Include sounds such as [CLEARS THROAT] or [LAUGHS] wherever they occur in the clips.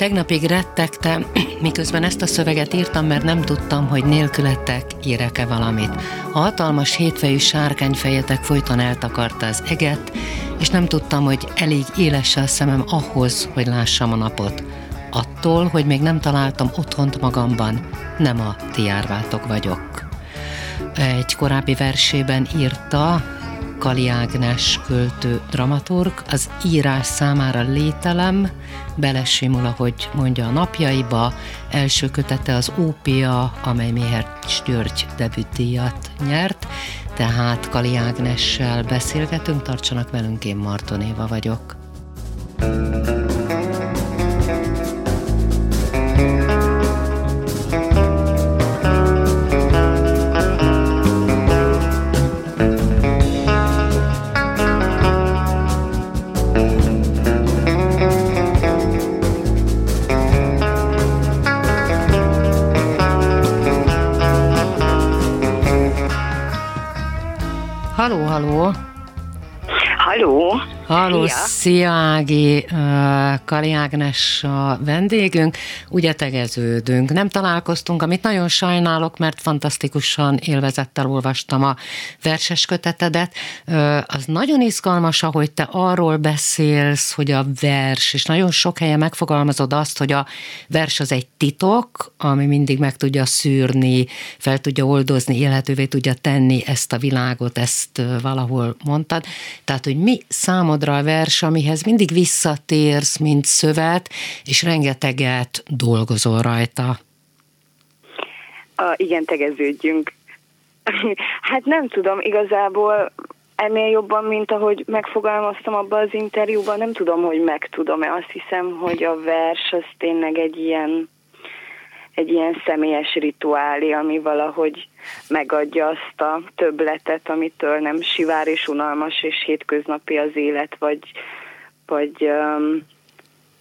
Tegnapig rettegtem, [CLEARS THROAT] miközben ezt a szöveget írtam, mert nem tudtam, hogy nélkületek írek-e valamit. A hatalmas hétfejű sárkányfejetek folyton eltakarta az eget, és nem tudtam, hogy elég éles a szemem ahhoz, hogy lássam a napot. Attól, hogy még nem találtam otthont magamban, nem a ti árvátok vagyok. Egy korábbi versében írta, Kali Ágnes költő dramaturg, az írás számára lételem, belesimul, ahogy mondja a napjaiba, első kötete az Ópia, amely Méhercs György debütdíjat nyert, tehát Kali Ágnessel beszélgetünk, tartsanak velünk, én Marton Éva vagyok. thank you Hallo, hallo. Hallo. Halló, szia, szia Ági, Kali Ágnes a vendégünk, ugye tegeződünk. Nem találkoztunk, amit nagyon sajnálok, mert fantasztikusan élvezettel olvastam a verses kötetedet. Az nagyon izgalmas, ahogy te arról beszélsz, hogy a vers, és nagyon sok helyen megfogalmazod azt, hogy a vers az egy titok, ami mindig meg tudja szűrni, fel tudja oldozni, élhetővé tudja tenni ezt a világot, ezt valahol mondtad. Tehát, hogy mi számod számodra a vers, amihez mindig visszatérsz, mint szövet, és rengeteget dolgozol rajta. A, igen, tegeződjünk. [LAUGHS] hát nem tudom, igazából ennél jobban, mint ahogy megfogalmaztam abban az interjúban, nem tudom, hogy meg tudom-e. Azt hiszem, hogy a vers az tényleg egy ilyen egy ilyen személyes rituálé, ami valahogy megadja azt a többletet, amitől nem sivár és unalmas és hétköznapi az élet, vagy, vagy, um,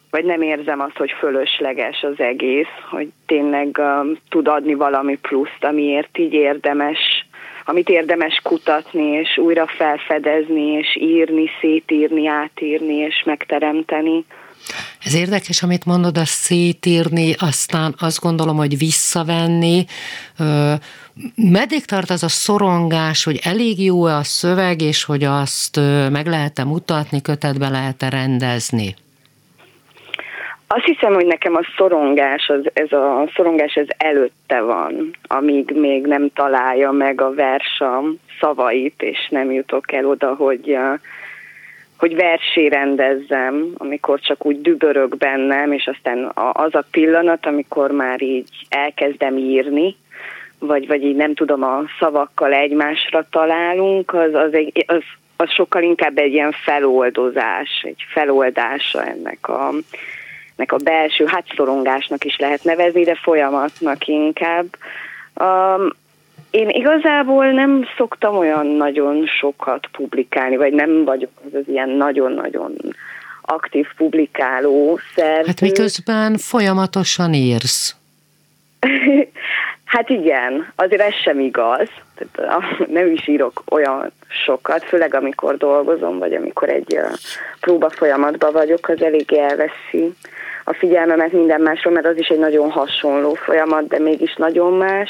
vagy nem érzem azt, hogy fölösleges az egész, hogy tényleg um, tud adni valami pluszt, amiért így érdemes amit érdemes kutatni, és újra felfedezni, és írni, szétírni, átírni, és megteremteni. Ez érdekes, amit mondod, a szétírni, aztán azt gondolom, hogy visszavenni. Meddig tart az a szorongás, hogy elég jó-e a szöveg, és hogy azt meg lehet-e mutatni, kötetbe lehet-e rendezni? Azt hiszem, hogy nekem a szorongás, az, ez a szorongás ez előtte van, amíg még nem találja meg a versam szavait, és nem jutok el oda, hogy hogy versé rendezzem, amikor csak úgy dübörög bennem, és aztán az a pillanat, amikor már így elkezdem írni, vagy, vagy így nem tudom, a szavakkal egymásra találunk, az, az, egy, az, az sokkal inkább egy ilyen feloldozás, egy feloldása ennek a, ennek a belső, hát szorongásnak is lehet nevezni, de folyamatnak inkább. Um, én igazából nem szoktam olyan nagyon sokat publikálni, vagy nem vagyok az, az ilyen nagyon-nagyon aktív publikáló szerző. Hát miközben folyamatosan írsz. [LAUGHS] hát igen, azért ez sem igaz. [LAUGHS] Nem is írok olyan sokat, főleg amikor dolgozom, vagy amikor egy próba folyamatban vagyok, az elég elveszi a figyelmemet minden másról, mert az is egy nagyon hasonló folyamat, de mégis nagyon más.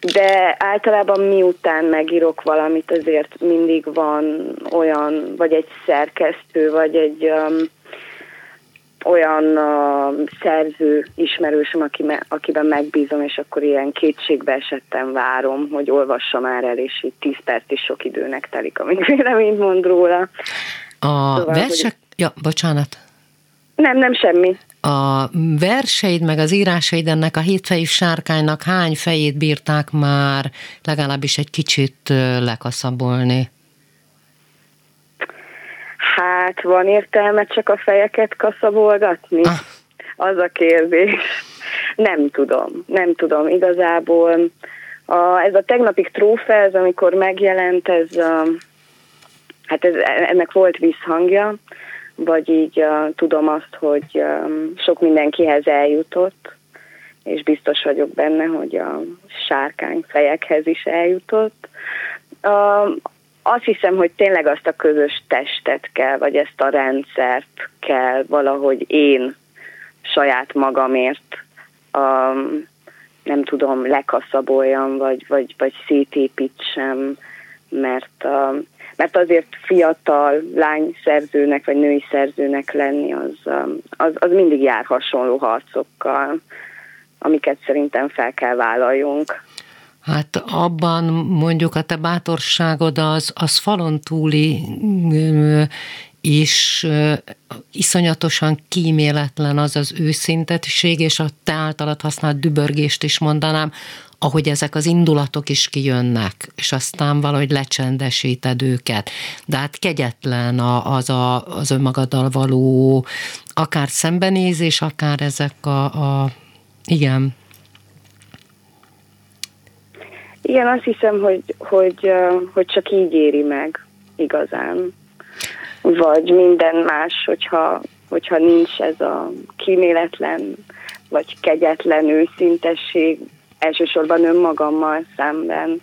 De általában miután megírok valamit, azért mindig van olyan, vagy egy szerkesztő, vagy egy um, olyan uh, szerző ismerősöm, aki me, akiben megbízom, és akkor ilyen kétségbe esettem várom, hogy olvassa már el, és így 10 perc is sok időnek telik, amíg [LAUGHS] véleményt mond róla. A szóval, versek... Hogy... Ja, bocsánat. Nem, nem semmi. A verseid meg az írásaid ennek a hétfejű sárkánynak hány fejét bírták már legalábbis egy kicsit lekaszabolni? Hát van értelme csak a fejeket kaszabolgatni? Ah. az a kérdés. Nem tudom, nem tudom. Igazából a, ez a tegnapig trófe, ez amikor megjelent, ez, a, hát ez, ennek volt visszhangja, vagy így uh, tudom azt, hogy um, sok mindenkihez eljutott, és biztos vagyok benne, hogy a sárkány fejekhez is eljutott. Uh, azt hiszem, hogy tényleg azt a közös testet kell, vagy ezt a rendszert kell valahogy én saját magamért um, nem tudom, lekaszaboljam, vagy, vagy, vagy szétépítsem, mert, uh, mert azért fiatal lány szerzőnek, vagy női szerzőnek lenni, az, um, az, az mindig jár hasonló harcokkal, amiket szerintem fel kell vállaljunk. Hát abban mondjuk a te bátorságod az, az falon túli és iszonyatosan kíméletlen az az őszintettség, és a te általad használt dübörgést is mondanám, ahogy ezek az indulatok is kijönnek, és aztán valahogy lecsendesíted őket. De hát kegyetlen az, a, az önmagaddal való akár szembenézés, akár ezek a, a igen, igen, azt hiszem, hogy, hogy, hogy csak így éri meg igazán. Vagy minden más, hogyha, hogyha nincs ez a kíméletlen vagy kegyetlen őszintesség, elsősorban önmagammal szemben,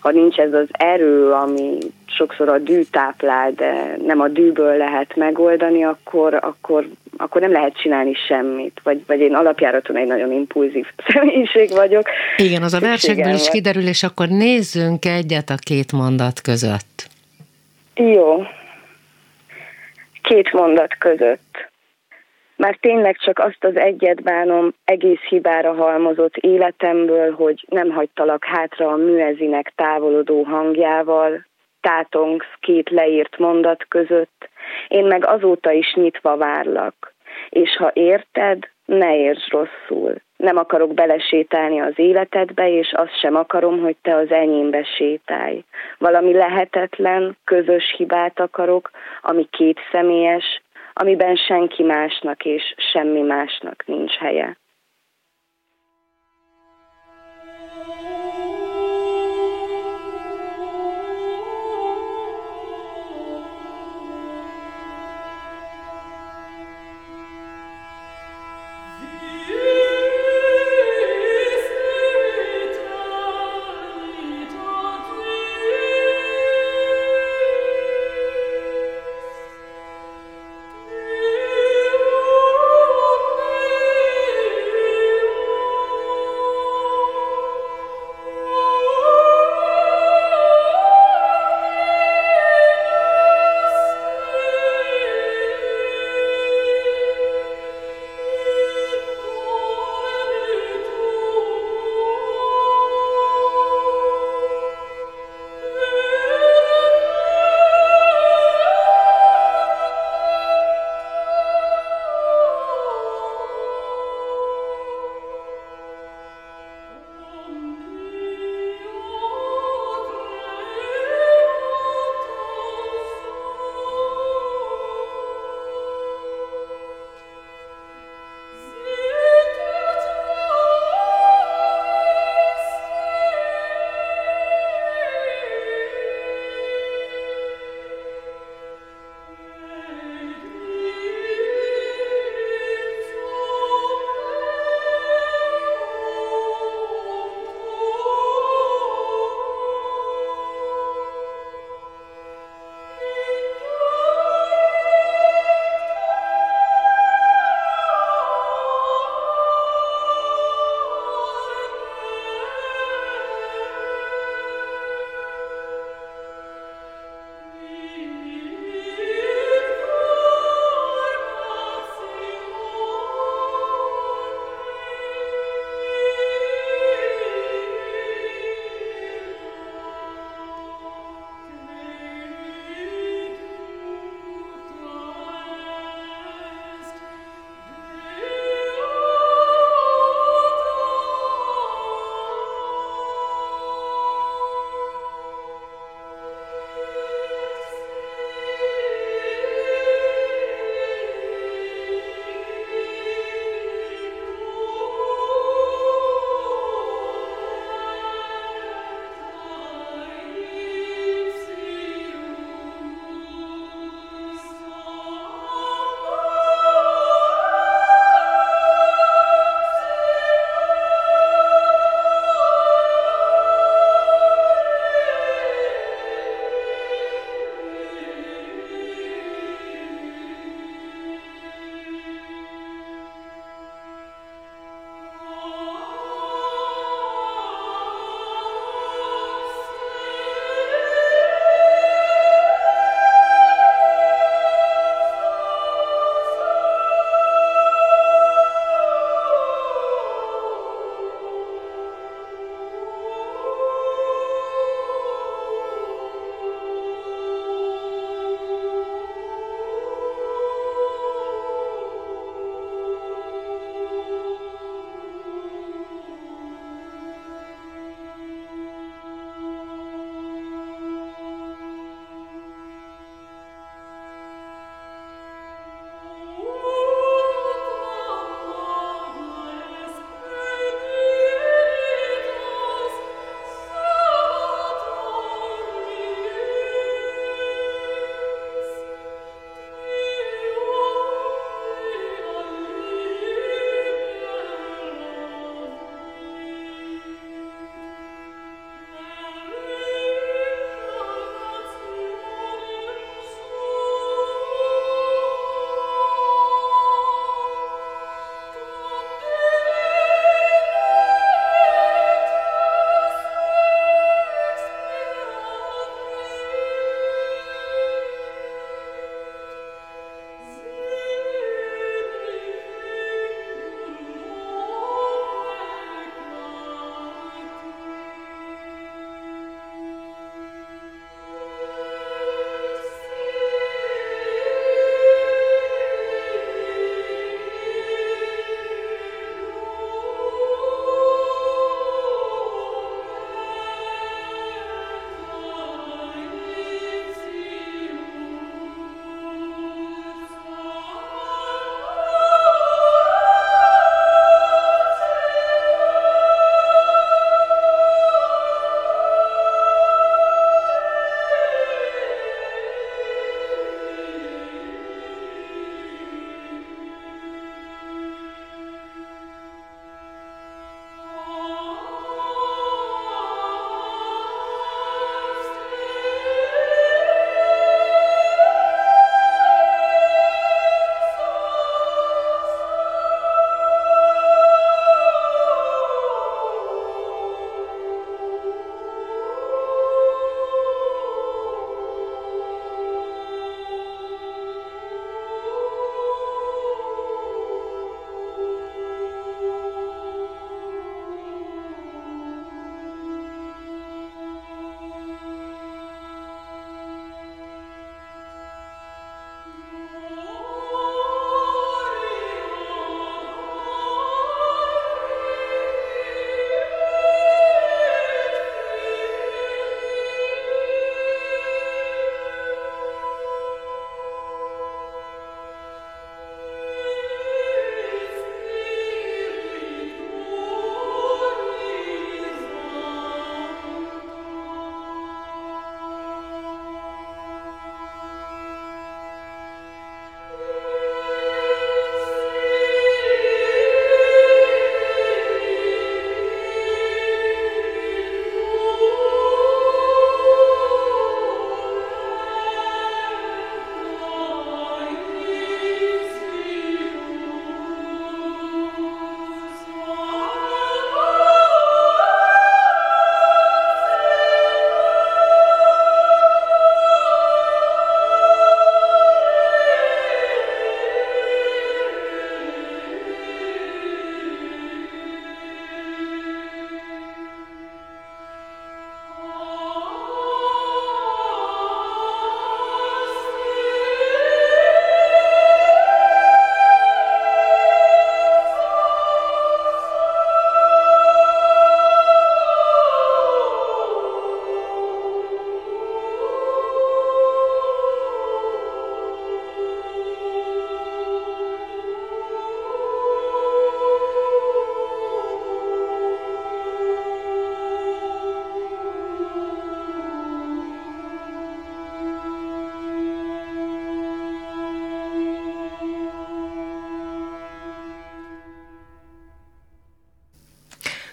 ha nincs ez az erő, ami sokszor a dű táplál, de nem a dűből lehet megoldani, akkor, akkor, akkor nem lehet csinálni semmit. Vagy, vagy én alapjáraton egy nagyon impulzív [LAUGHS] személyiség vagyok. Igen, az a versekből is kiderül, és akkor nézzünk egyet a két mondat között. Jó. Két mondat között. Már tényleg csak azt az egyet bánom egész hibára halmozott életemből, hogy nem hagytalak hátra a műezinek távolodó hangjával, tátongsz két leírt mondat között, én meg azóta is nyitva várlak. És ha érted, ne érts rosszul. Nem akarok belesétálni az életedbe, és azt sem akarom, hogy te az enyémbe sétálj. Valami lehetetlen, közös hibát akarok, ami két személyes, amiben senki másnak és semmi másnak nincs helye.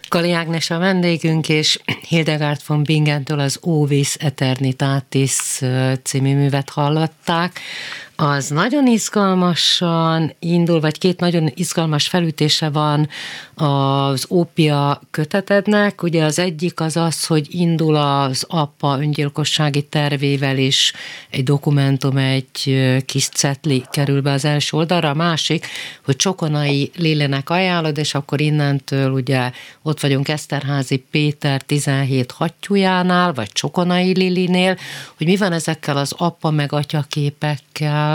Kali Ágnes a vendégünk, és Hildegard von Bingentől az Ovis Eternitatis című művet hallották, az nagyon izgalmasan indul, vagy két nagyon izgalmas felütése van az ópia kötetednek. Ugye az egyik az az, hogy indul az apa öngyilkossági tervével is egy dokumentum, egy kis cetli kerül be az első oldalra, a másik, hogy Csokonai Lillenek ajánlod, és akkor innentől ugye ott vagyunk Eszterházi Péter 17 hattyújánál, vagy Csokonai Lilinél, hogy mi van ezekkel az apa meg atya képekkel,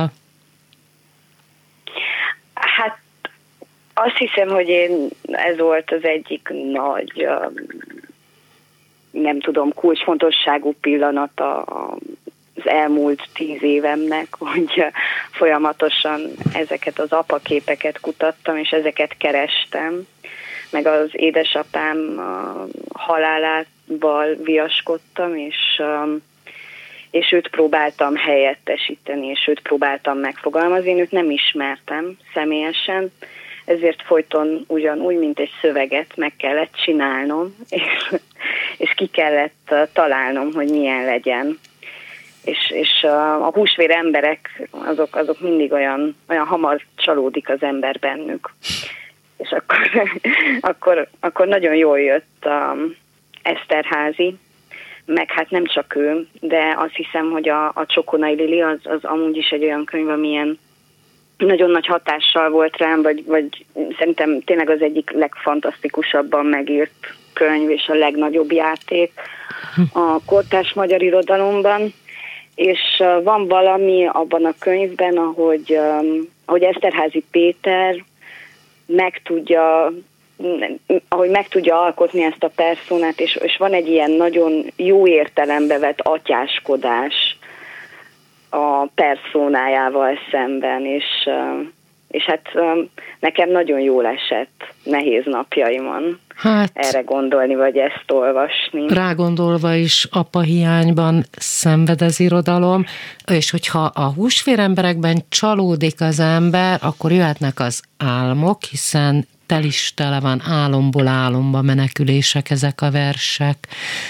Hát azt hiszem, hogy én ez volt az egyik nagy, nem tudom, kulcsfontosságú pillanata az elmúlt tíz évemnek, [LAUGHS] hogy folyamatosan ezeket az apaképeket kutattam, és ezeket kerestem, meg az édesapám halálával viaskodtam, és és őt próbáltam helyettesíteni, és őt próbáltam megfogalmazni. Én őt nem ismertem személyesen, ezért folyton ugyanúgy, mint egy szöveget meg kellett csinálnom, [LAUGHS] és, és ki kellett találnom, hogy milyen legyen. És, és a, a húsvér emberek, azok, azok mindig olyan, olyan hamar csalódik az ember bennük. És akkor, [LAUGHS] akkor, akkor nagyon jól jött a Eszterházi, meg hát nem csak ő, de azt hiszem, hogy a, a Csokonai Lili az, az amúgy is egy olyan könyv, amilyen nagyon nagy hatással volt rám, vagy, vagy szerintem tényleg az egyik legfantasztikusabban megírt könyv és a legnagyobb játék a kortás magyar irodalomban. És van valami abban a könyvben, ahogy, ahogy Eszterházi Péter meg tudja ahogy meg tudja alkotni ezt a perszónát, és, és van egy ilyen nagyon jó értelembe vett atyáskodás a perszónájával szemben, és, és hát nekem nagyon jól esett nehéz napjaimon hát, erre gondolni, vagy ezt olvasni. Rágondolva is apa hiányban szenved az irodalom, és hogyha a húsvér emberekben csalódik az ember, akkor jöhetnek az álmok, hiszen tel is tele van álomból álomba menekülések ezek a versek.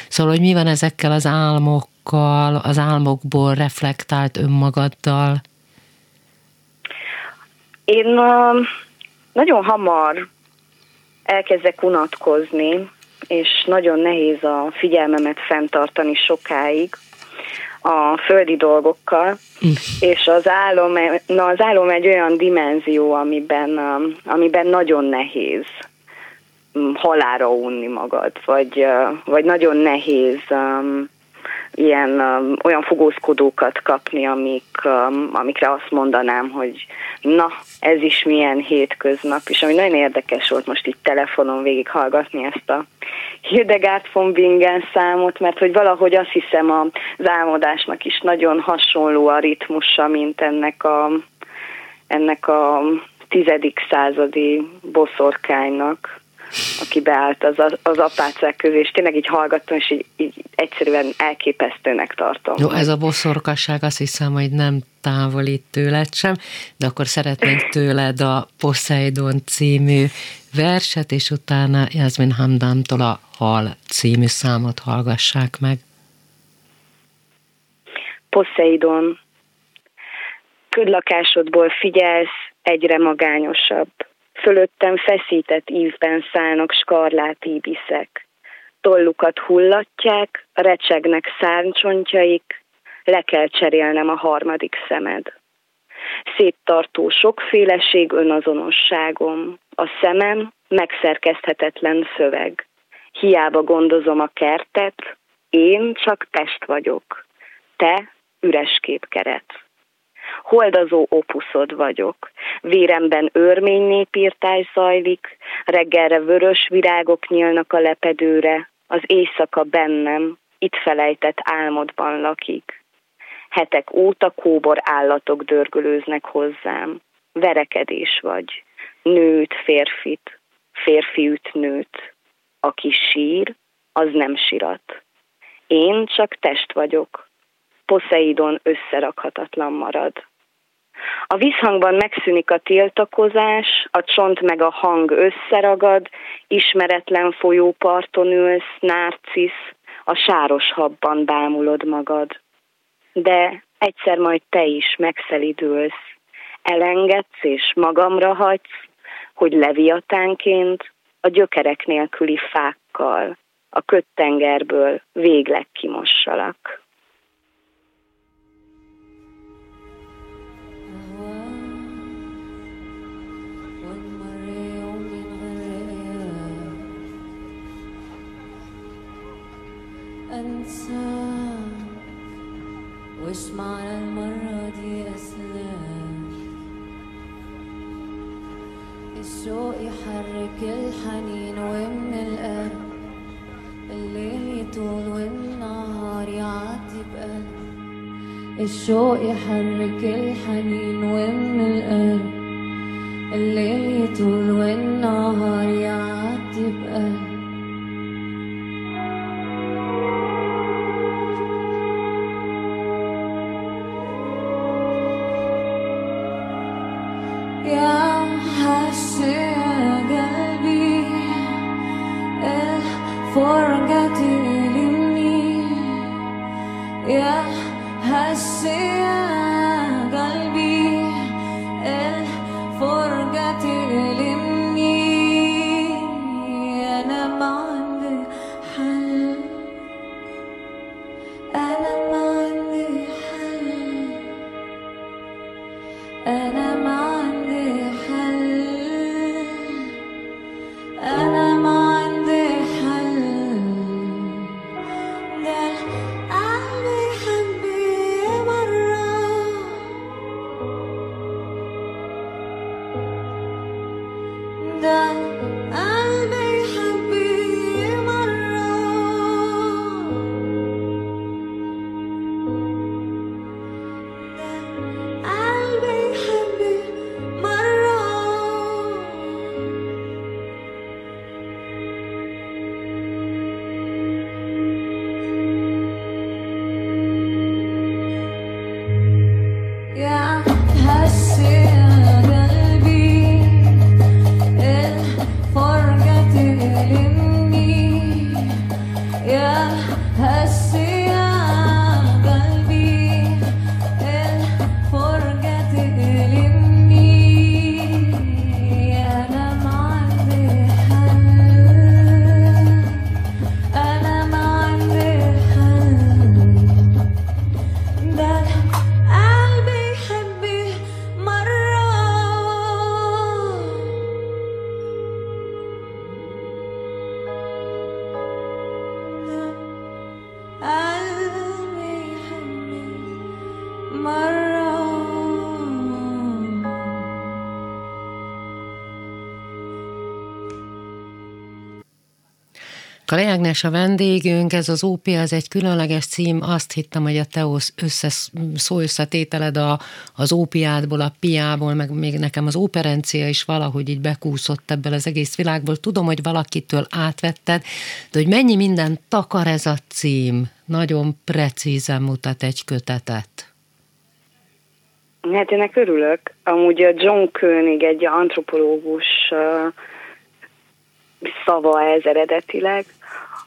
Szóval, hogy mi van ezekkel az álmokkal, az álmokból reflektált önmagaddal? Én uh, nagyon hamar elkezdek unatkozni, és nagyon nehéz a figyelmemet fenntartani sokáig a földi dolgokkal, és az álom, na az álom egy olyan dimenzió, amiben, amiben nagyon nehéz um, halára unni magad, vagy, vagy nagyon nehéz um, ilyen um, olyan fogózkodókat kapni, amik, um, amikre azt mondanám, hogy na, ez is milyen hétköznap, és ami nagyon érdekes volt most itt telefonon végighallgatni ezt a Hildegard von Bingen számot, mert hogy valahogy azt hiszem az álmodásnak is nagyon hasonló a ritmusa, mint ennek a, ennek a tizedik századi boszorkánynak aki beállt az, az apácák közé, és tényleg így hallgattam, és így, így egyszerűen elképesztőnek tartom. Jó, ez a boszorkasság azt hiszem, hogy nem távolít tőled sem, de akkor szeretnénk tőled a Poseidon című verset, és utána Jasmin Hamdamtól a Hal című számot hallgassák meg. Poseidon, ködlakásodból figyelsz, egyre magányosabb Fölöttem feszített ívben szállnak skarlát íbiszek. Tollukat hullatják, recsegnek szárncsontjaik, le kell cserélnem a harmadik szemed. Széttartó sokféleség önazonosságom, a szemem megszerkezhetetlen szöveg. Hiába gondozom a kertet, én csak test vagyok, te üres képkeret holdazó opuszod vagyok. Véremben örmény népírtály zajlik, reggelre vörös virágok nyílnak a lepedőre, az éjszaka bennem, itt felejtett álmodban lakik. Hetek óta kóbor állatok dörgölőznek hozzám. Verekedés vagy. Nőt, férfit, férfi üt nőt. Aki sír, az nem sirat. Én csak test vagyok, Poseidon összerakhatatlan marad. A visszhangban megszűnik a tiltakozás, a csont meg a hang összeragad, ismeretlen folyóparton ülsz, nárcisz, a sáros habban bámulod magad. De egyszer majd te is megszelidülsz, elengedsz és magamra hagysz, hogy leviatánként a gyökerek nélküli fákkal a köttengerből végleg kimossalak. وش معنى المرة دي أسلام. الشوق يحرك الحنين ومن القلب. الليل يطول والنهار يعدي بقلب. الشوق يحرك الحنين ومن القلب. الليل يطول والنهار يعدي بقلب. for a Ágnes a vendégünk, ez az OP, az egy különleges cím, azt hittem, hogy a te összes, szó összetételed a, az ópiádból, a piából, meg még nekem az operencia is valahogy így bekúszott ebből az egész világból. Tudom, hogy valakitől átvetted, de hogy mennyi minden takar ez a cím, nagyon precízen mutat egy kötetet. Hát ennek örülök. Amúgy a John König egy antropológus szava ez eredetileg,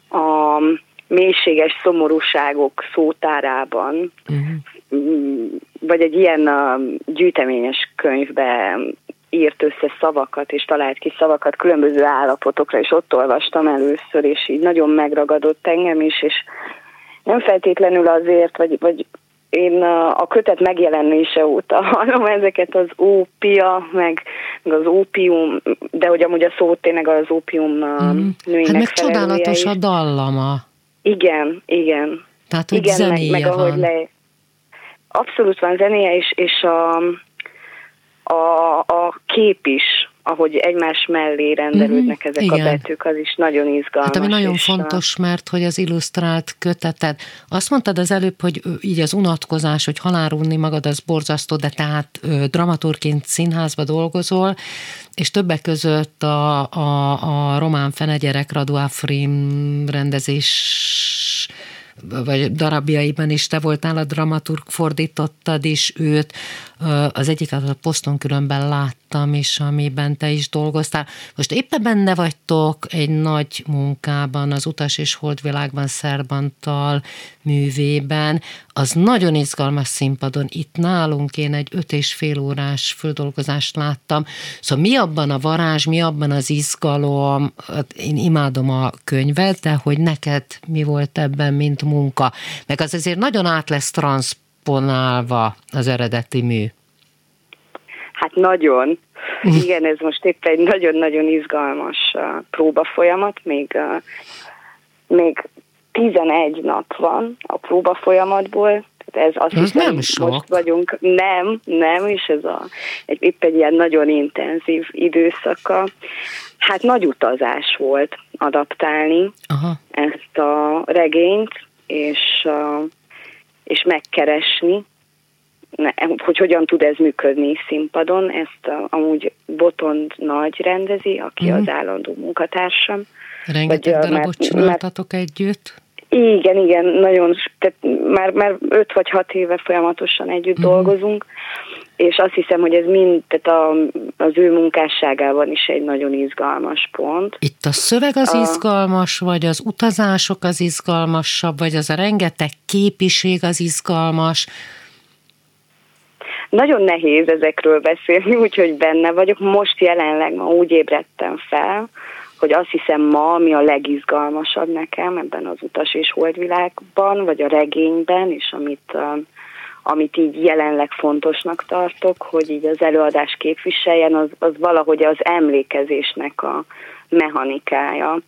a mélységes szomorúságok szótárában, uh-huh. vagy egy ilyen gyűjteményes könyvbe írt össze szavakat, és talált ki szavakat különböző állapotokra, és ott olvastam először, és így nagyon megragadott engem is, és nem feltétlenül azért, vagy, vagy én a kötet megjelenése óta [LAUGHS] hallom ezeket az ópia, meg, meg az ópium, de hogy amúgy a szó tényleg az ópium mm. női Hát meg csodálatos is. a dallama. Igen, igen. Tehát, hogy igen, meg, meg van. ahogy le... Abszolút van zenéje, és, és a, a, a kép is ahogy egymás mellé rendelődnek uh-huh. ezek Igen. a betűk, az is nagyon izgalmas. Hát ami nagyon fontos, a... mert hogy az illusztrált köteted, azt mondtad az előbb, hogy így az unatkozás, hogy halálunni magad, az borzasztó, de tehát dramaturként színházba dolgozol, és többek között a, a, a román fenegyerek Radu Afrim rendezés vagy darabjaiban is te voltál a dramaturg, fordítottad is őt. Az egyiket a poszton különben láttam is, amiben te is dolgoztál. Most éppen benne vagytok egy nagy munkában, az Utas és Holdvilágban Szerbantal művében. Az nagyon izgalmas színpadon. Itt nálunk én egy öt és fél órás földolgozást láttam. Szóval mi abban a varázs, mi abban az izgalom, hát én imádom a könyvet, de hogy neked mi volt ebben, mint munka. Meg az azért nagyon át lesz transzponálva az eredeti mű. Hát nagyon. [LAUGHS] Igen, ez most épp egy nagyon-nagyon izgalmas uh, próba folyamat, még, uh, még 11 nap van a próba folyamatból, ez azt ez hiszem, nem sok. most vagyunk, nem, nem, és ez a, egy, épp egy ilyen nagyon intenzív időszaka. Hát nagy utazás volt adaptálni Aha. ezt a regényt, és, uh, és megkeresni, hogy hogyan tud ez működni színpadon. Ezt uh, amúgy Botond Nagy rendezi, aki uh-huh. az állandó munkatársam. Rengeteg Vagy, darabot mert, csináltatok mert, együtt? Igen, igen, nagyon, tehát már, már öt vagy hat éve folyamatosan együtt uh-huh. dolgozunk, és azt hiszem, hogy ez mind, tehát a, az ő munkásságában is egy nagyon izgalmas pont. Itt a szöveg az a... izgalmas, vagy az utazások az izgalmasabb, vagy az a rengeteg képiség az izgalmas? Nagyon nehéz ezekről beszélni, [LAUGHS] úgyhogy benne vagyok. Most jelenleg ma úgy ébredtem fel, hogy azt hiszem ma, ami a legizgalmasabb nekem ebben az utas és holdvilágban, vagy a regényben, és amit, amit így jelenleg fontosnak tartok, hogy így az előadás képviseljen, az, az valahogy az emlékezésnek a mechanikája.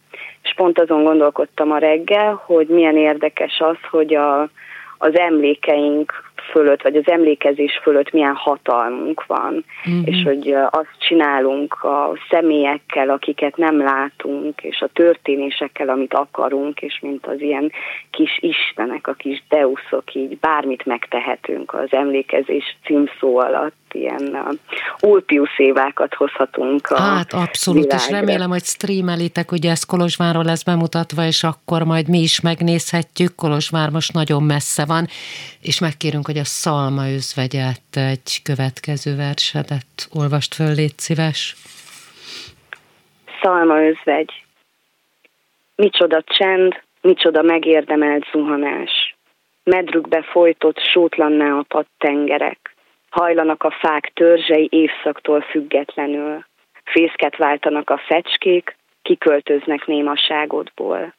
És pont azon gondolkodtam a reggel, hogy milyen érdekes az, hogy a, az emlékeink fölött, vagy az emlékezés fölött milyen hatalmunk van, uh-huh. és hogy azt csinálunk a személyekkel, akiket nem látunk, és a történésekkel, amit akarunk, és mint az ilyen kis istenek, a kis deuszok, így bármit megtehetünk az emlékezés címszó alatt, ilyen ulpius évákat hozhatunk a Hát abszolút, világra. és remélem, hogy streamelitek, ugye ez Kolozsváról lesz bemutatva, és akkor majd mi is megnézhetjük, Kolozsvár most nagyon messze van, és megkérünk, hogy a Szalma özvegyet egy következő versedet olvast föl, légy szíves. Szalma özvegy. Micsoda csend, micsoda megérdemelt zuhanás. Medrükbe folytott sótlanná a tengerek. Hajlanak a fák törzsei évszaktól függetlenül. Fészket váltanak a fecskék, kiköltöznek némaságodból.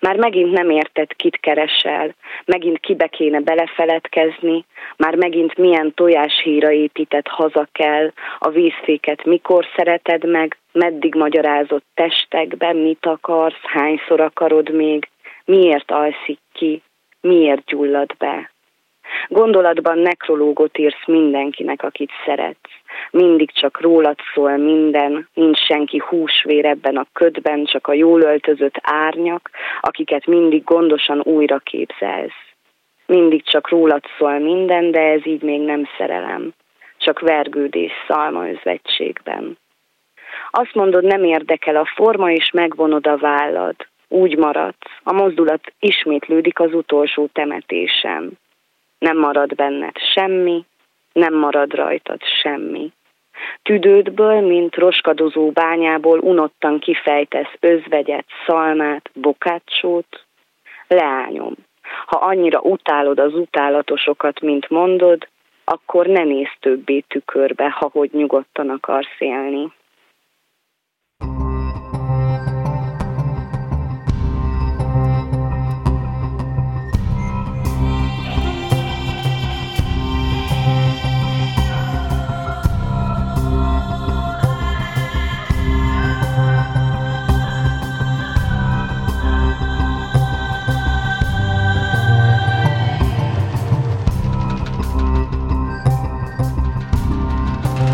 Már megint nem érted, kit keresel, megint kibe kéne belefeledkezni, már megint milyen tojás épített haza kell, a vízféket mikor szereted meg, meddig magyarázott testekben, mit akarsz, hányszor akarod még, miért alszik ki, miért gyullad be. Gondolatban nekrológot írsz mindenkinek, akit szeretsz. Mindig csak rólad szól minden, nincs senki húsvér ebben a ködben, csak a jól öltözött árnyak, akiket mindig gondosan újra képzelsz. Mindig csak rólad szól minden, de ez így még nem szerelem, csak vergődés szalmaözvetségben. Azt mondod, nem érdekel a forma, és megvonod a vállad. Úgy maradsz. A mozdulat ismétlődik az utolsó temetésen nem marad benned semmi, nem marad rajtad semmi. Tüdődből, mint roskadozó bányából unottan kifejtesz özvegyet, szalmát, bokácsót, leányom. Ha annyira utálod az utálatosokat, mint mondod, akkor ne nézz többé tükörbe, ha hogy nyugodtan akarsz élni.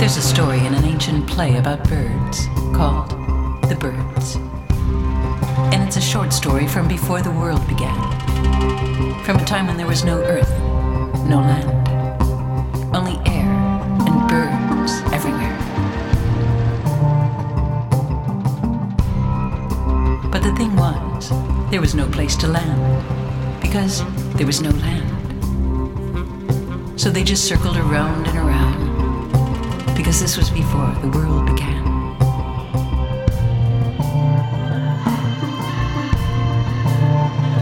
There's a story in an ancient play about birds called The Birds. And it's a short story from before the world began. From a time when there was no earth, no land, only air and birds everywhere. But the thing was, there was no place to land because there was no land. So they just circled around and around because this was before the world began.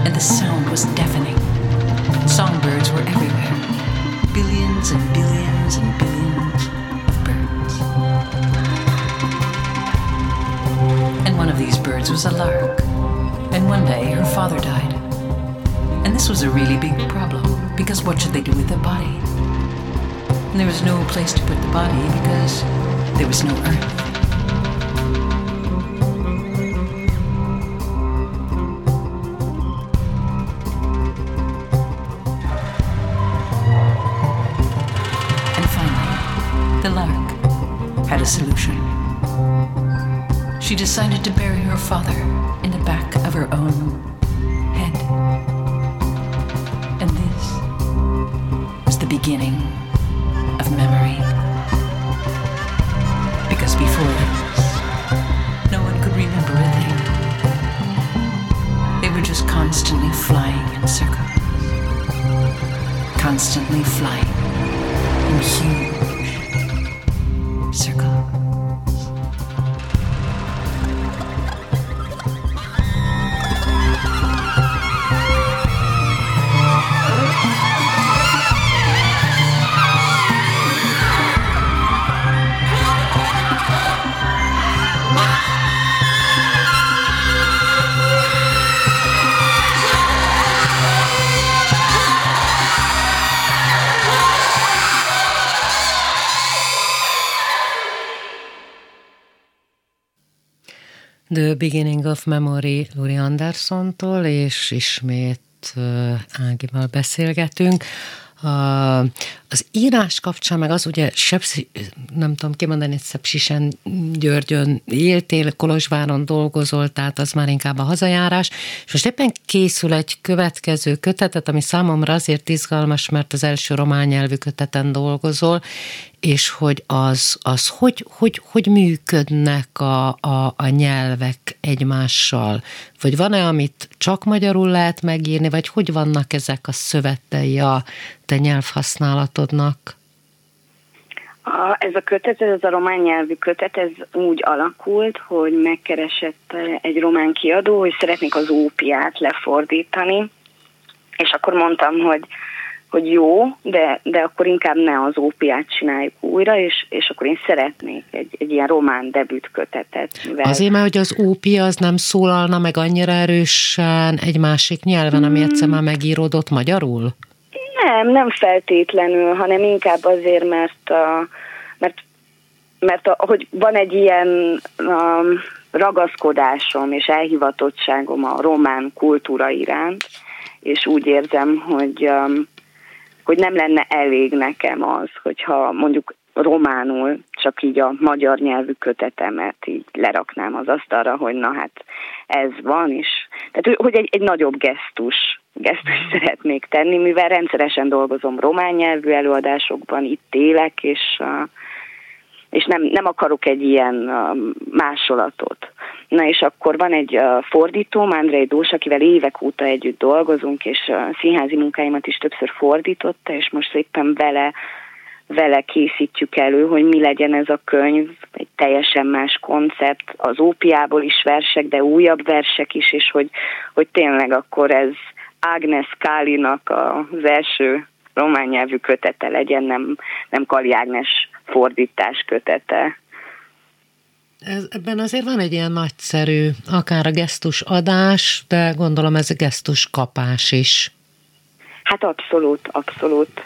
And the sound was deafening. Songbirds were everywhere. Billions and billions and billions of birds. And one of these birds was a lark. And one day her father died. And this was a really big problem because what should they do with the body? And there was no place to put the body because there was no earth. And finally, the lark had a solution. She decided to bury her father in Beginning of Memory Louis Andersontól, és ismét Ágival beszélgetünk. Az írás kapcsán meg az ugye Sepsi, nem tudom kimondani, Szepsisen Györgyön éltél, Kolozsváron dolgozol, tehát az már inkább a hazajárás, és most éppen készül egy következő kötetet, ami számomra azért izgalmas, mert az első román nyelvű köteten dolgozol, és hogy az, az hogy, hogy, hogy működnek a, a, a nyelvek egymással? Vagy van-e, amit csak magyarul lehet megírni, vagy hogy vannak ezek a szövetei a te nyelvhasználatodnak? A, ez a kötet, ez a román nyelvű kötet, ez úgy alakult, hogy megkeresett egy román kiadó, hogy szeretnék az ópiát lefordítani, és akkor mondtam, hogy hogy jó, de, de akkor inkább ne az ópiát csináljuk újra, és, és akkor én szeretnék egy, egy ilyen román debüt kötetet. Mivel... Azért, mert hogy az ópia az nem szólalna meg annyira erősen egy másik nyelven, ami hmm. egyszer már megíródott magyarul? Nem, nem feltétlenül, hanem inkább azért, mert, a, mert, mert a, hogy van egy ilyen um, ragaszkodásom és elhivatottságom a román kultúra iránt, és úgy érzem, hogy um, hogy nem lenne elég nekem az, hogyha mondjuk románul csak így a magyar nyelvű kötetemet így leraknám az asztalra, hogy na hát ez van is. Tehát, hogy egy, egy nagyobb gesztus, gesztus szeretnék tenni, mivel rendszeresen dolgozom román nyelvű előadásokban, itt élek, és és nem, nem akarok egy ilyen másolatot. Na és akkor van egy fordítóm, Andrei Dós, akivel évek óta együtt dolgozunk, és színházi munkáimat is többször fordította, és most éppen vele vele készítjük elő, hogy mi legyen ez a könyv, egy teljesen más koncept, az ópiából is versek, de újabb versek is, és hogy, hogy tényleg akkor ez Agnes Kálinak az első román nyelvű kötete legyen, nem, nem Kali Ágnes fordítás kötete. Ez, ebben azért van egy ilyen nagyszerű, akár a gesztus adás, de gondolom ez a gesztus kapás is. Hát abszolút, abszolút.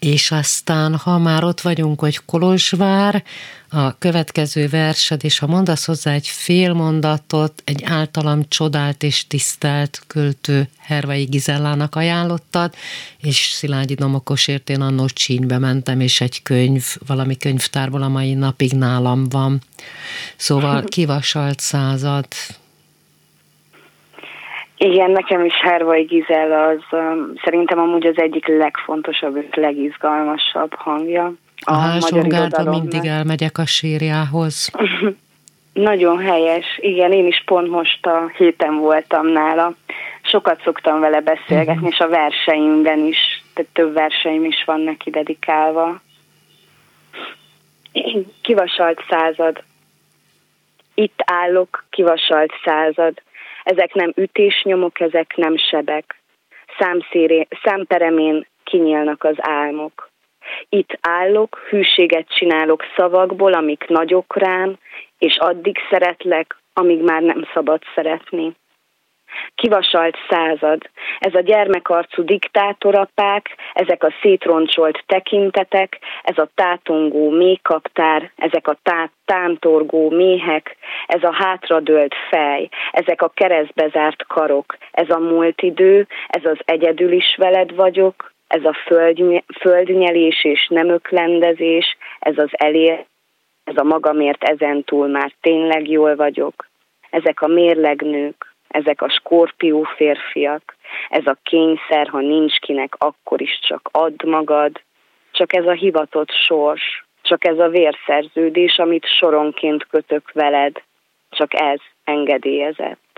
És aztán, ha már ott vagyunk, hogy Kolozsvár, a következő versed, és ha mondasz hozzá egy fél mondatot, egy általam csodált és tisztelt költő Hervai Gizellának ajánlottad, és Szilágyi Domokosért én annó csínybe mentem, és egy könyv, valami könyvtárból a mai napig nálam van. Szóval [LAUGHS] kivasalt század, igen, nekem is Hervai Gizel az um, szerintem amúgy az egyik legfontosabb és legizgalmasabb hangja. A, a magyar mindig elmegyek a sírjához. [LAUGHS] Nagyon helyes, igen, én is pont most a héten voltam nála. sokat szoktam vele beszélgetni, uh-huh. és a verseimben is, tehát több verseim is van neki dedikálva. Kivasalt század. Itt állok, kivasalt század. Ezek nem ütésnyomok, ezek nem sebek. Számszéré, számperemén kinyílnak az álmok. Itt állok, hűséget csinálok szavakból, amik nagyok rám, és addig szeretlek, amíg már nem szabad szeretni. Kivasalt század, ez a gyermekarcú diktátorapák, ezek a szétroncsolt tekintetek, ez a tátongó mékaptár, ezek a tá- tántorgó méhek, ez a hátradőlt fej, ezek a keresztbe zárt karok, ez a múlt idő, ez az egyedül is veled vagyok, ez a föld, földnyelés és nem öklendezés, ez az elér, ez a magamért ezentúl már tényleg jól vagyok, ezek a mérlegnők, ezek a skorpió férfiak, ez a kényszer, ha nincs kinek, akkor is csak add magad, csak ez a hivatott sors, csak ez a vérszerződés, amit soronként kötök veled, csak ez engedélyezett.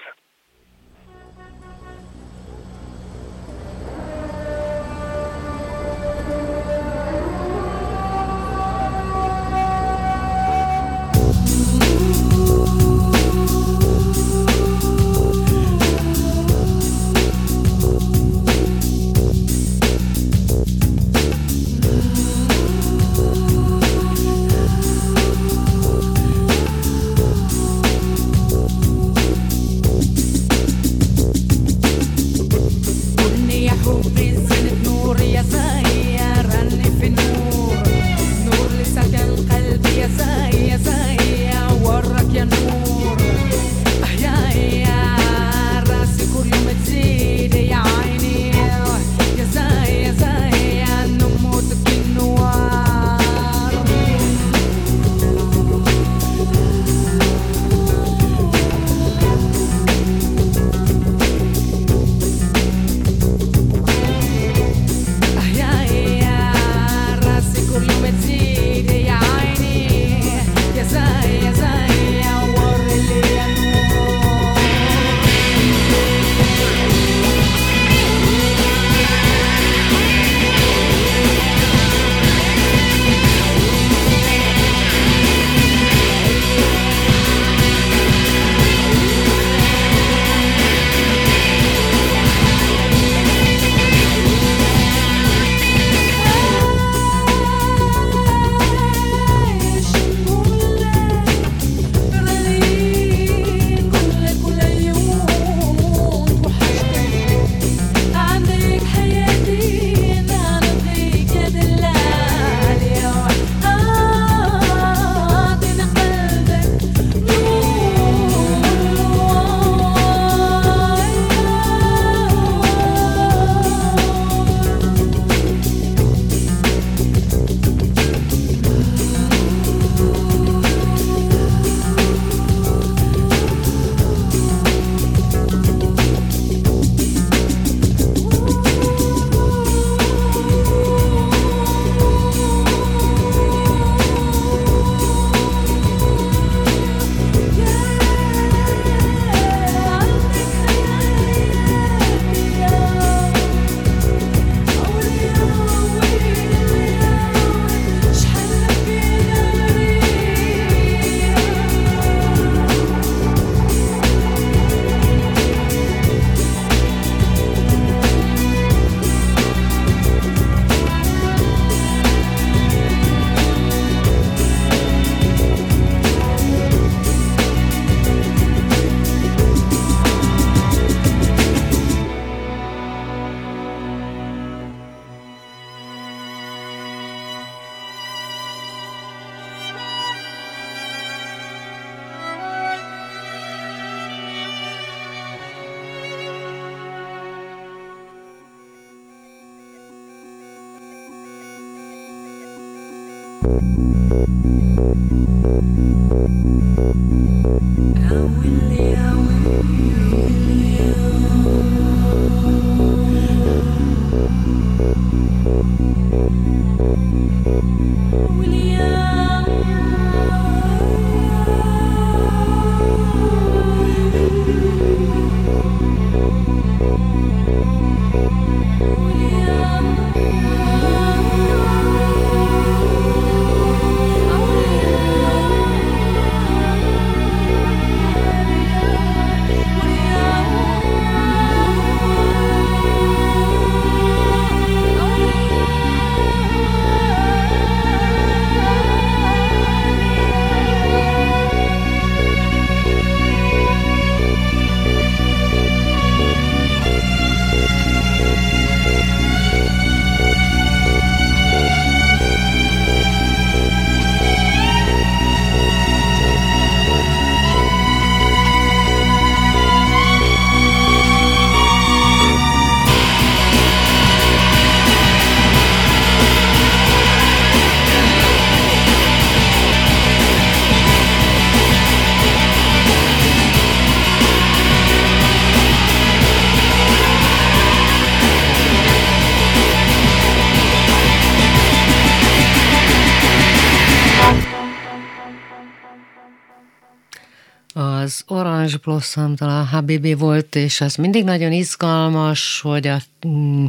Orange Blossom-tól a volt, és az mindig nagyon izgalmas, hogy a, mm,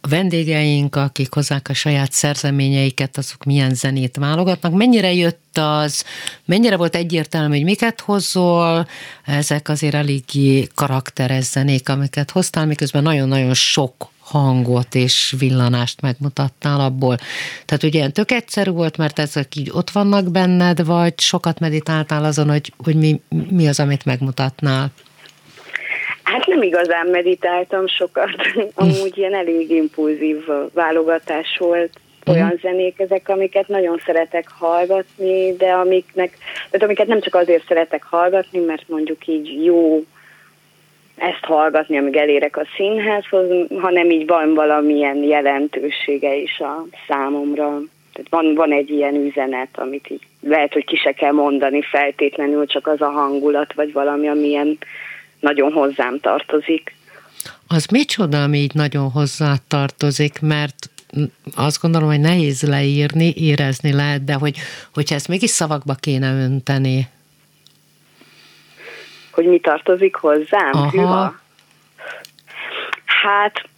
a vendégeink, akik hozzák a saját szerzeményeiket, azok milyen zenét válogatnak. Mennyire jött az, mennyire volt egyértelmű, hogy miket hozol, ezek azért eléggé karakteres zenék, amiket hoztál, miközben nagyon-nagyon sok hangot és villanást megmutattál abból. Tehát ugye ilyen tök egyszerű volt, mert ezek így ott vannak benned, vagy sokat meditáltál azon, hogy, hogy mi, mi az, amit megmutatnál? Hát nem igazán meditáltam sokat, [LAUGHS] amúgy ilyen elég impulzív válogatás volt, olyan mm. zenék ezek, amiket nagyon szeretek hallgatni, de amiknek, de amiket nem csak azért szeretek hallgatni, mert mondjuk így jó ezt hallgatni, amíg elérek a színházhoz, hanem így van valamilyen jelentősége is a számomra. Tehát van, van egy ilyen üzenet, amit így lehet, hogy ki se kell mondani feltétlenül, csak az a hangulat, vagy valami, amilyen nagyon hozzám tartozik. Az micsoda, ami így nagyon hozzá tartozik, mert azt gondolom, hogy nehéz leírni, érezni lehet, de hogy, hogyha ezt mégis szavakba kéne önteni, hogy mi tartozik hozzám. Aha. Hűha. Hát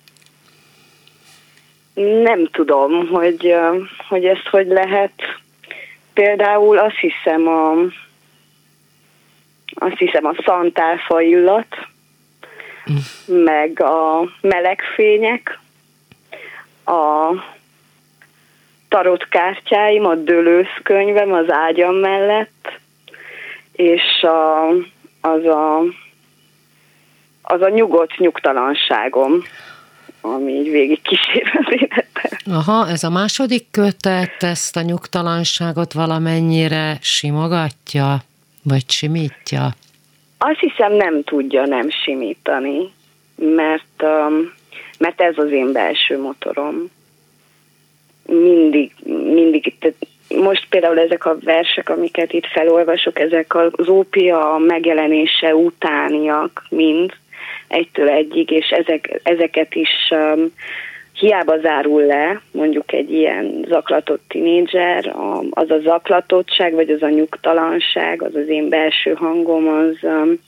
nem tudom, hogy, hogy ezt hogy lehet. Például azt hiszem a azt hiszem a szantálfa illat, mm. meg a melegfények, a tarotkártyáim, a dőlőszkönyvem az ágyam mellett, és a az a, az a nyugodt nyugtalanságom, ami így végig kísér az életben. Aha, ez a második kötet ezt a nyugtalanságot valamennyire simogatja, vagy simítja? Azt hiszem nem tudja nem simítani, mert, um, mert ez az én belső motorom. Mindig, mindig, tehát most például ezek a versek, amiket itt felolvasok, ezek az ópia megjelenése utániak mind, egytől egyig, és ezek, ezeket is um, hiába zárul le, mondjuk egy ilyen zaklatott tinédzser, az a zaklatottság, vagy az a nyugtalanság, az az én belső hangom, az, um,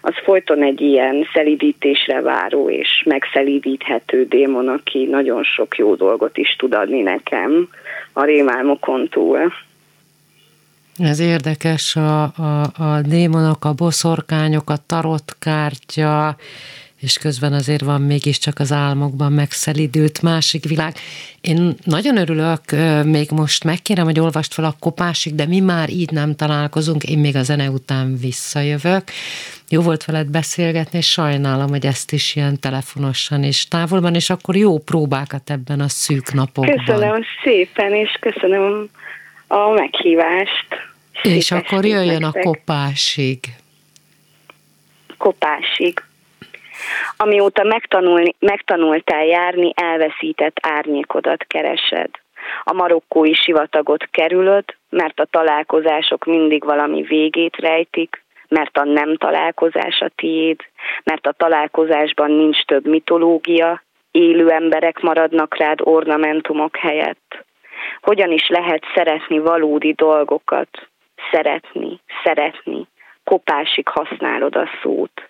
az folyton egy ilyen szelidítésre váró és megszelidíthető démon, aki nagyon sok jó dolgot is tud adni nekem a rémálmokon túl. Ez érdekes, a, a, a démonok, a boszorkányok, a tarotkártya, és közben azért van mégiscsak az álmokban megszelidült másik világ. Én nagyon örülök, még most megkérem, hogy olvast fel a kopásig, de mi már így nem találkozunk, én még a zene után visszajövök. Jó volt veled beszélgetni, és sajnálom, hogy ezt is ilyen telefonosan és távolban, és akkor jó próbákat ebben a szűk napokban. Köszönöm szépen, és köszönöm a meghívást. És akkor jöjjön a kopásig. Kopásig. Amióta megtanulni, megtanultál járni, elveszített árnyékodat keresed. A marokkói sivatagot kerülöd, mert a találkozások mindig valami végét rejtik, mert a nem találkozás a tiéd, mert a találkozásban nincs több mitológia, élő emberek maradnak rád ornamentumok helyett. Hogyan is lehet szeretni valódi dolgokat? Szeretni, szeretni. Kopásig használod a szót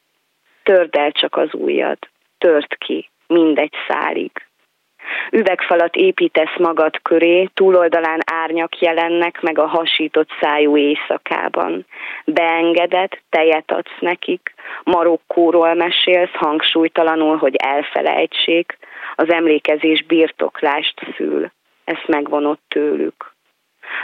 törd el csak az ujjad, tört ki, mindegy szálig. Üvegfalat építesz magad köré, túloldalán árnyak jelennek meg a hasított szájú éjszakában. Beengeded, tejet adsz nekik, Marokkóról mesélsz hangsúlytalanul, hogy elfelejtsék, az emlékezés birtoklást szül. Ezt megvonott tőlük.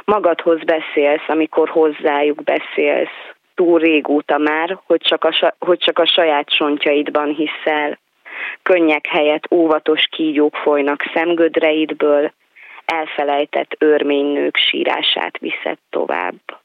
Magadhoz beszélsz, amikor hozzájuk beszélsz, túl régóta már, hogy csak, a, hogy csak a saját csontjaidban hiszel. Könnyek helyett óvatos kígyók folynak szemgödreidből, elfelejtett örménynők sírását viszed tovább.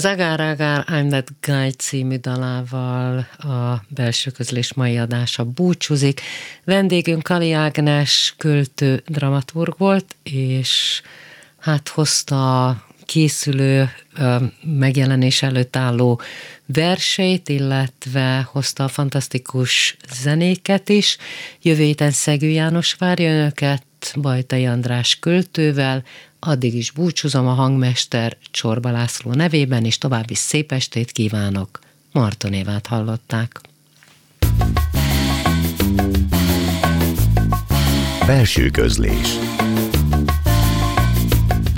Az Agar Agar I'm That Guy című dalával a belső közlés mai adása búcsúzik. Vendégünk Kali Ágnes költő dramaturg volt, és hát hozta készülő megjelenés előtt álló verseit, illetve hozta a fantasztikus zenéket is. Jövő héten Szegő János várja önöket, Bajtai András költővel, addig is búcsúzom a hangmester Csorba László nevében, és további szép estét kívánok. Marton Évát hallották. Belső közlés